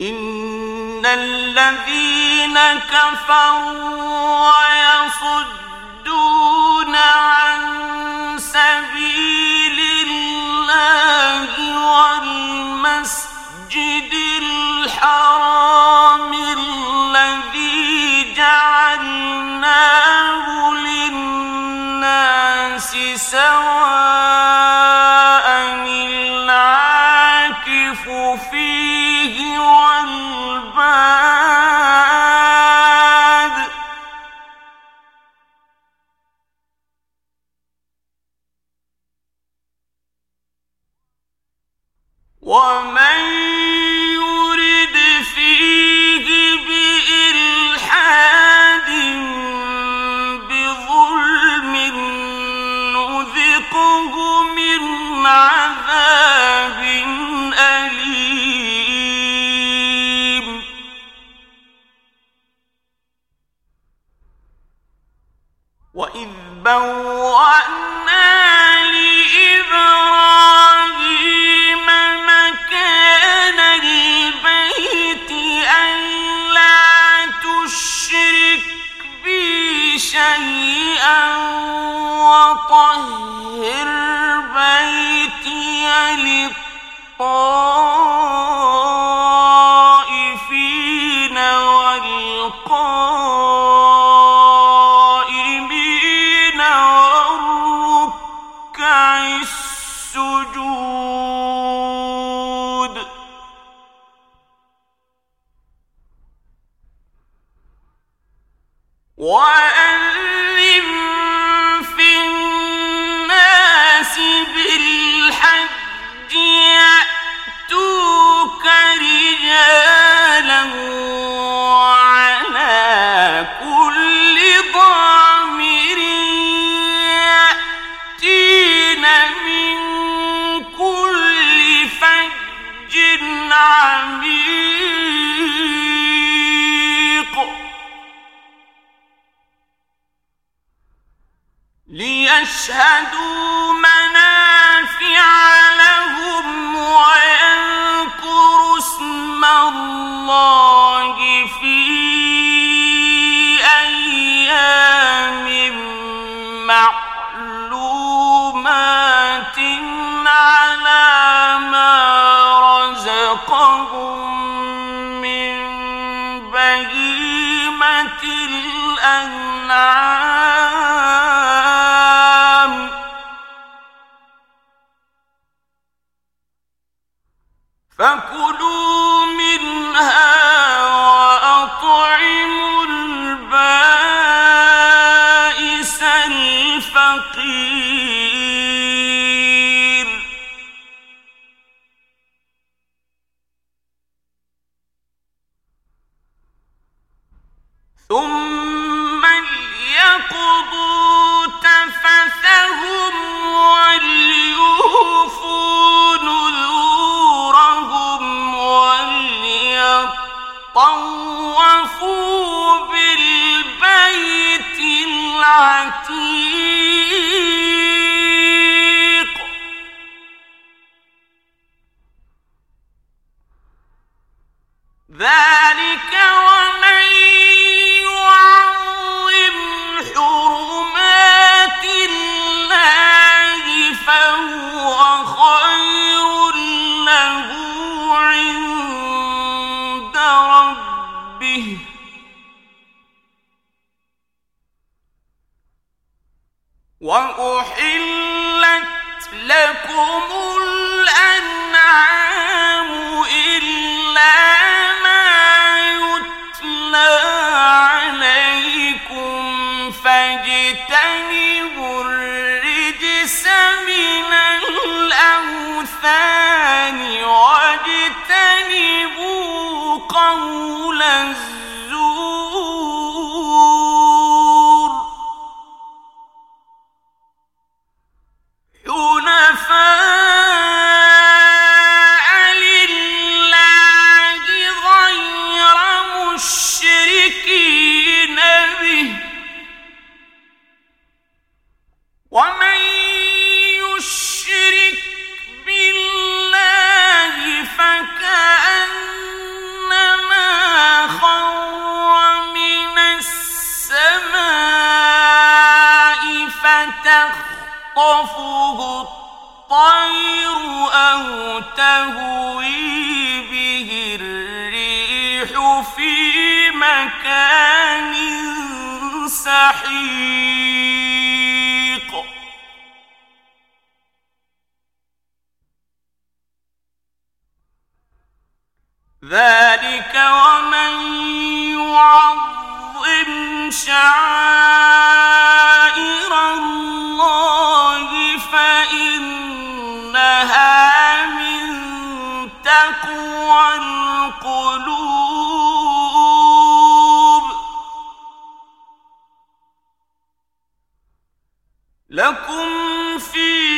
ان الذين كفروا ويصدون عن سبيل الله والمسجد الحرام الذي جعلناه للناس سواء ومن وہاں يشهدون فَكُلُوا لز تخطفه الطير أو تهوي به الريح في مكان سحيق ذلك ومن يعظم شعائر لكم فيها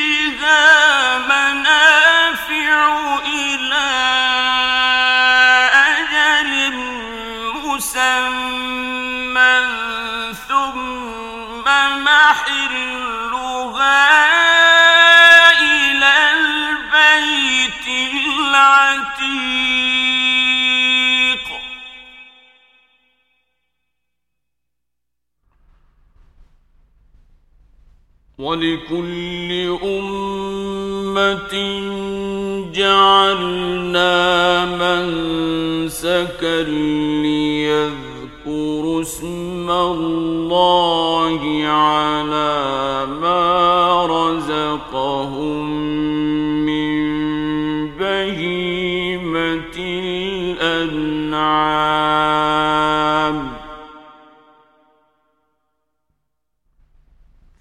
وَلِكُلِّ أُمَّةٍ جَعَلْنَا منسكا لِيَذْكُرُوا اسْمَ اللَّهِ على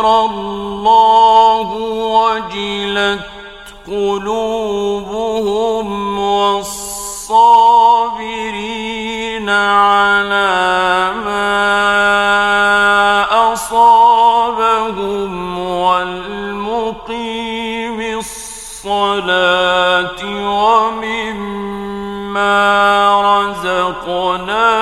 ذكر الله وجلت قلوبهم والصابرين على ما أصابهم والمقيم الصلاة ومما رزقناهم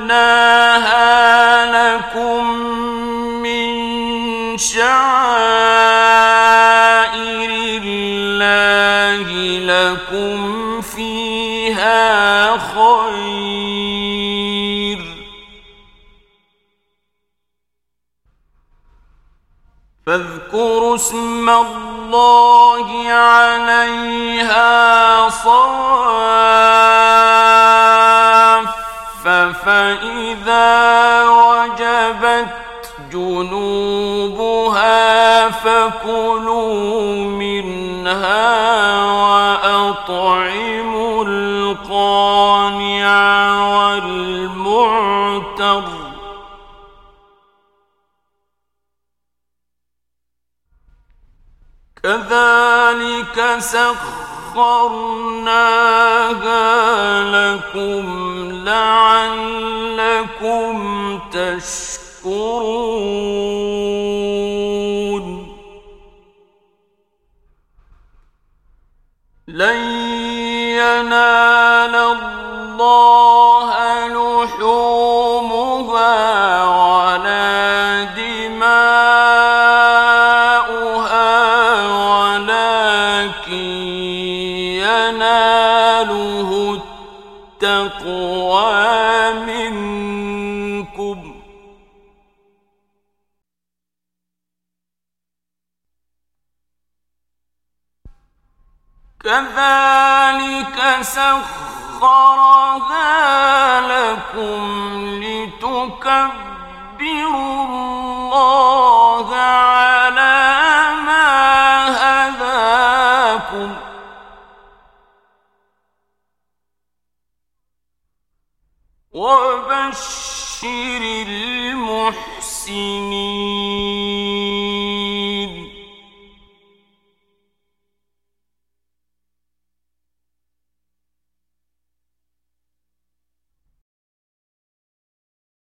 جعلناها لكم من شعائر الله لكم فيها خير فاذكروا اسم الله عليها صواف فإذا وجبت جنوبها فكلوا منها وأطعموا القانع والمعتر كذلك سخر سخرناها لكم لعلكم تشكرون كذلك سخرها لكم لتكبروا الله على ما هداكم وبشر المحسنين